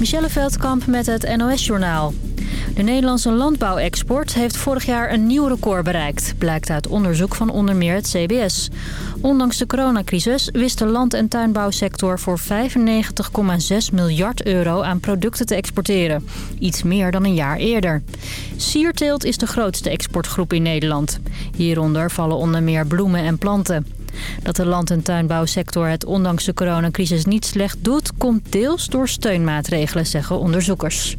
Michelle Veldkamp met het NOS-journaal. De Nederlandse landbouwexport heeft vorig jaar een nieuw record bereikt... blijkt uit onderzoek van onder meer het CBS. Ondanks de coronacrisis wist de land- en tuinbouwsector... voor 95,6 miljard euro aan producten te exporteren. Iets meer dan een jaar eerder. Sierteelt is de grootste exportgroep in Nederland. Hieronder vallen onder meer bloemen en planten. Dat de land- en tuinbouwsector het ondanks de coronacrisis niet slecht doet... komt deels door steunmaatregelen, zeggen onderzoekers.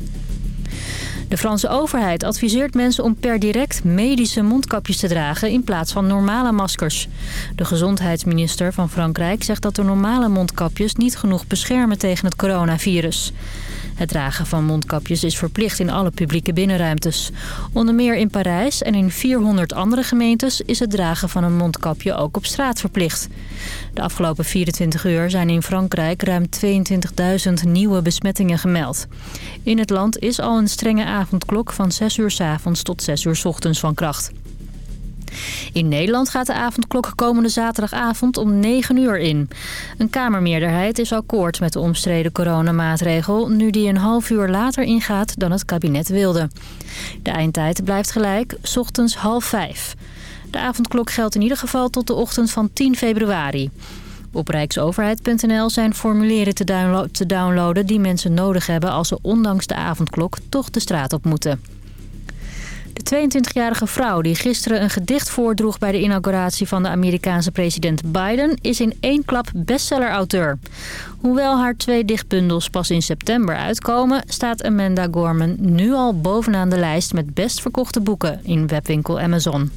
De Franse overheid adviseert mensen om per direct medische mondkapjes te dragen in plaats van normale maskers. De gezondheidsminister van Frankrijk zegt dat de normale mondkapjes niet genoeg beschermen tegen het coronavirus. Het dragen van mondkapjes is verplicht in alle publieke binnenruimtes. Onder meer in Parijs en in 400 andere gemeentes is het dragen van een mondkapje ook op straat verplicht. De afgelopen 24 uur zijn in Frankrijk ruim 22.000 nieuwe besmettingen gemeld. In het land is al een strenge avondklok van 6 uur s avonds tot 6 uur s ochtends van kracht. In Nederland gaat de avondklok komende zaterdagavond om 9 uur in. Een kamermeerderheid is akkoord met de omstreden coronamaatregel... nu die een half uur later ingaat dan het kabinet wilde. De eindtijd blijft gelijk, s ochtends half vijf. De avondklok geldt in ieder geval tot de ochtend van 10 februari. Op rijksoverheid.nl zijn formulieren te downloaden die mensen nodig hebben... als ze ondanks de avondklok toch de straat op moeten. De 22-jarige vrouw die gisteren een gedicht voordroeg bij de inauguratie van de Amerikaanse president Biden is in één klap bestseller-auteur. Hoewel haar twee dichtbundels pas in september uitkomen, staat Amanda Gorman nu al bovenaan de lijst met best verkochte boeken in webwinkel Amazon.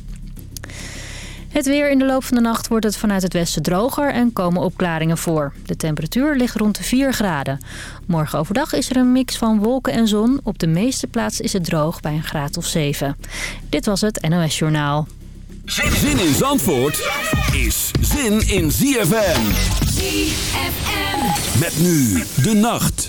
Het weer in de loop van de nacht wordt het vanuit het westen droger en komen opklaringen voor. De temperatuur ligt rond de 4 graden. Morgen overdag is er een mix van wolken en zon. Op de meeste plaatsen is het droog bij een graad of 7. Dit was het NOS Journaal. Zin in Zandvoort is zin in ZFM. ZFM. Met nu de nacht.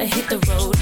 gotta hit the road.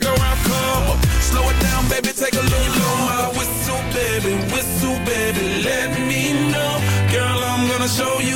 Back around, come up. Slow it down, baby, take a little blow my whistle, baby, whistle, baby, let me know. Girl, I'm gonna show you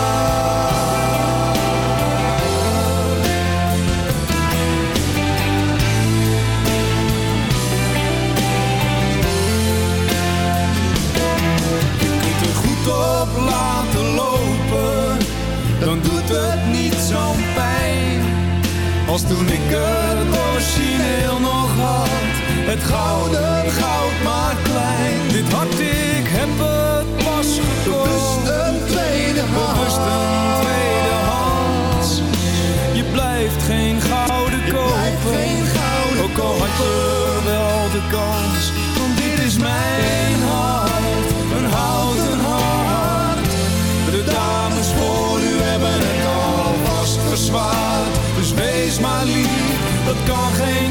Als toen ik het origineel nog had. Het gouden goud maar klein. Dit hart ik heb het pas gekocht. Een tweede hand. Een tweede hand. Je blijft geen gouden kopen. Ook al had je wel de kans. kan geen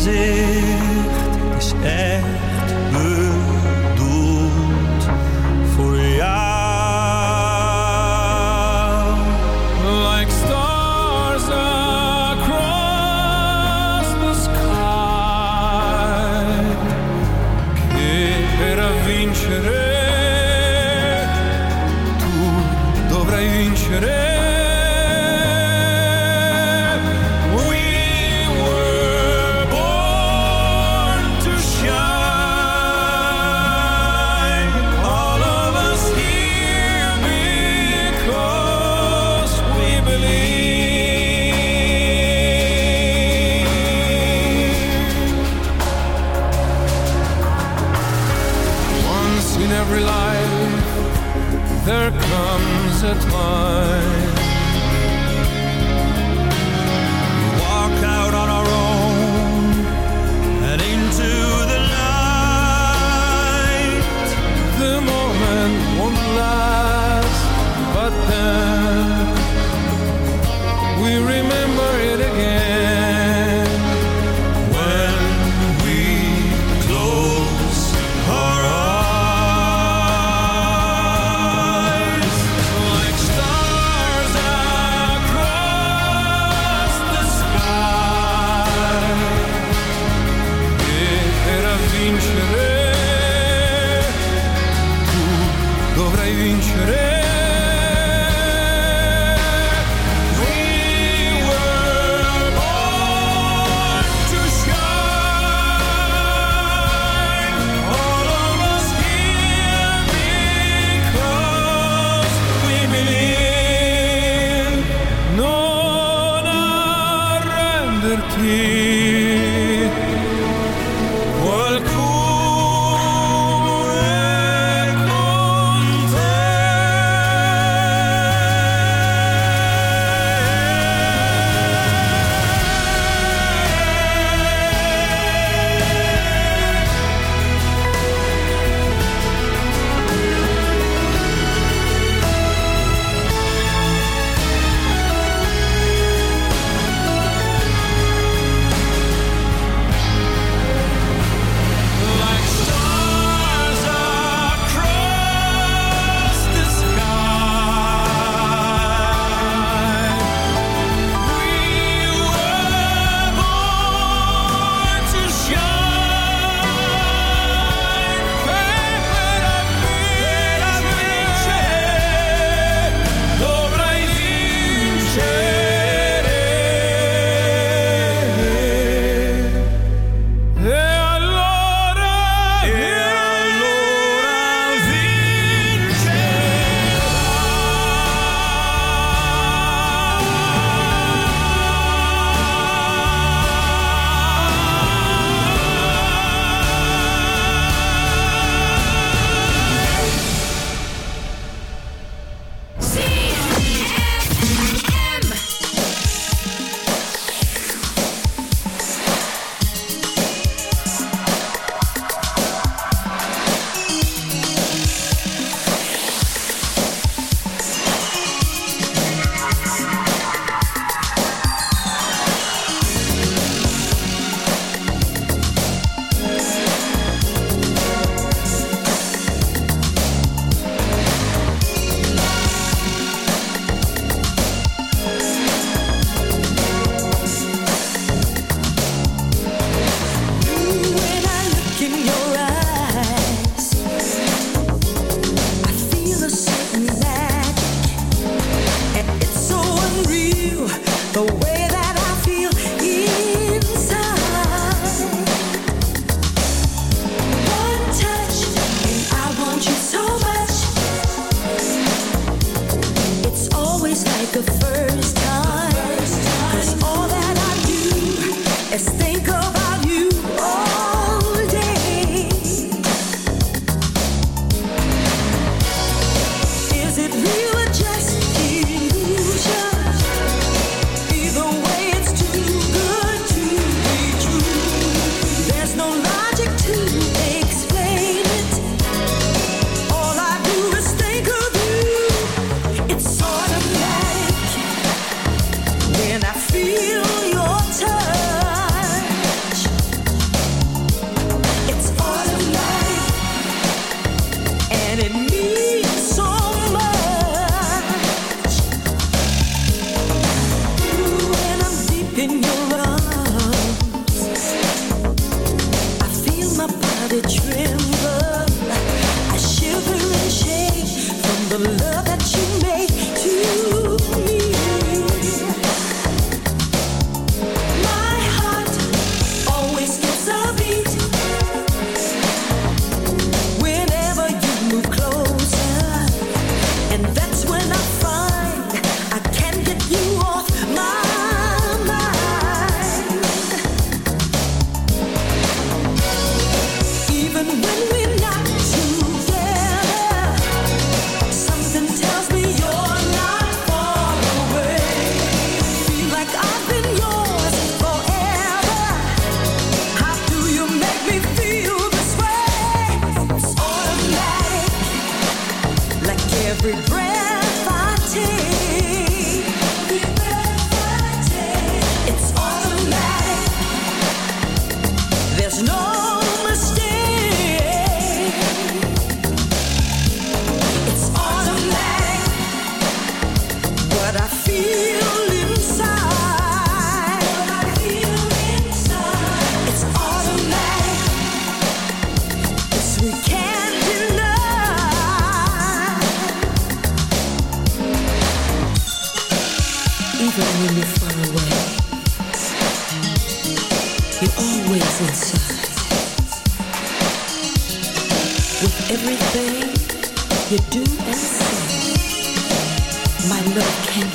gezicht is echt.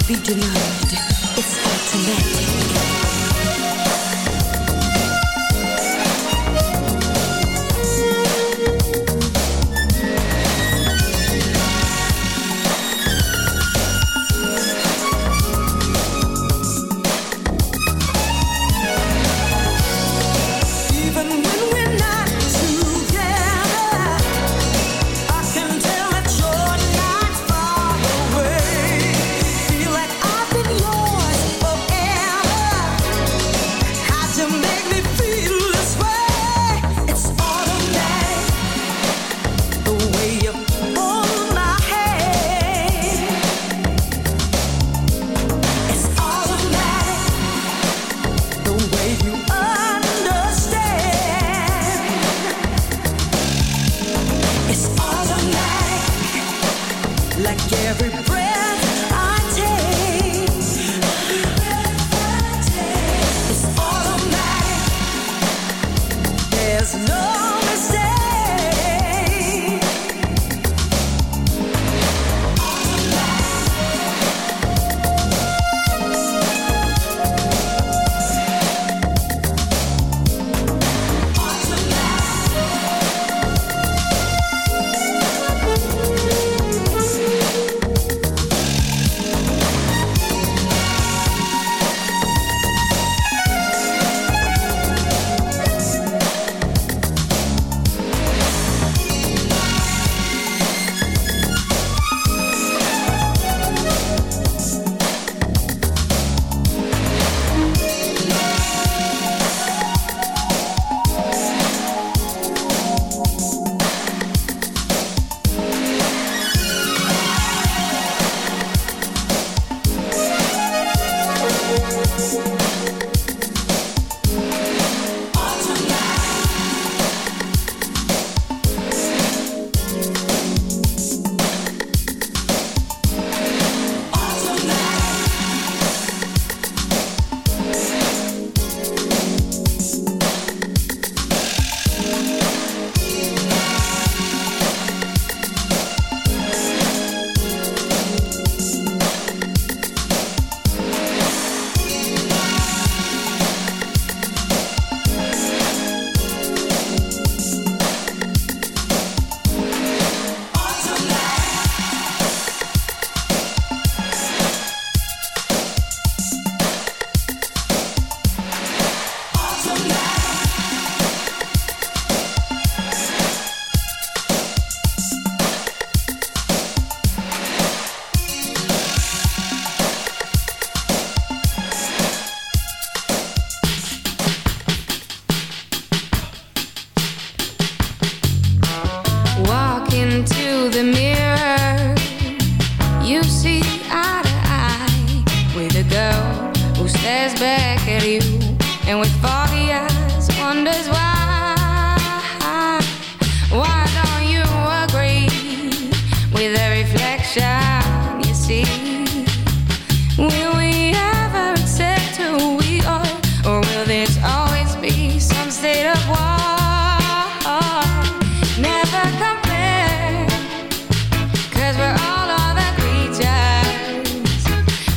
Be denied. It's automatic.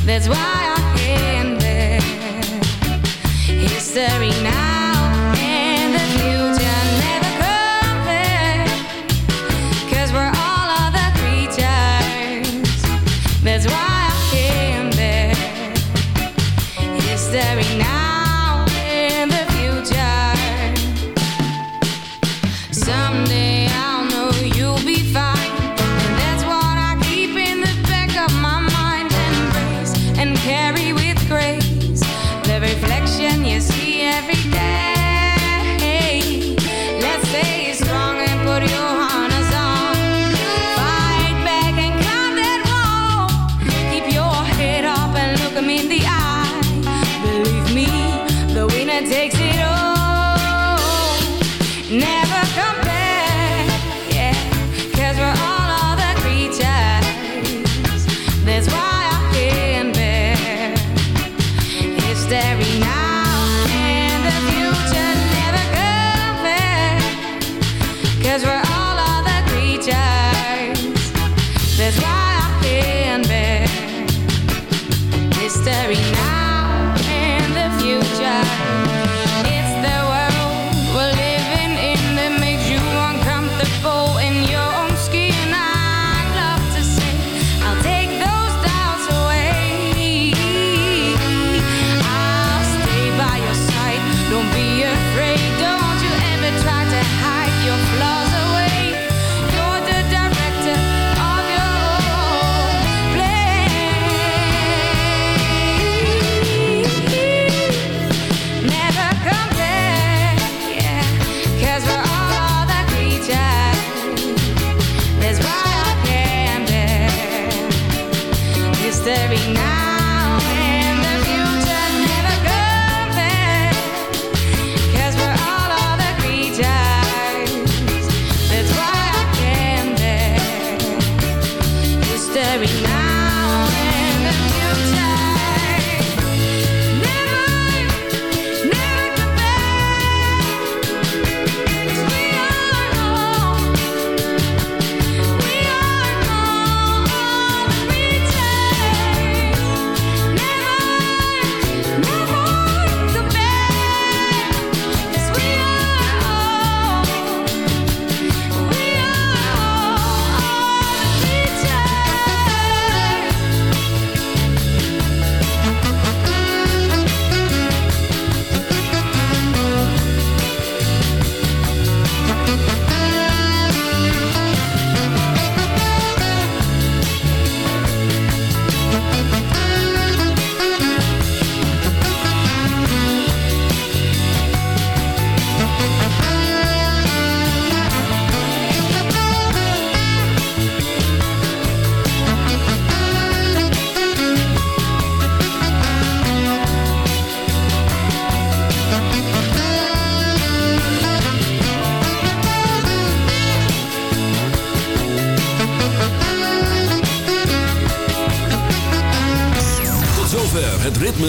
That's why I am there. History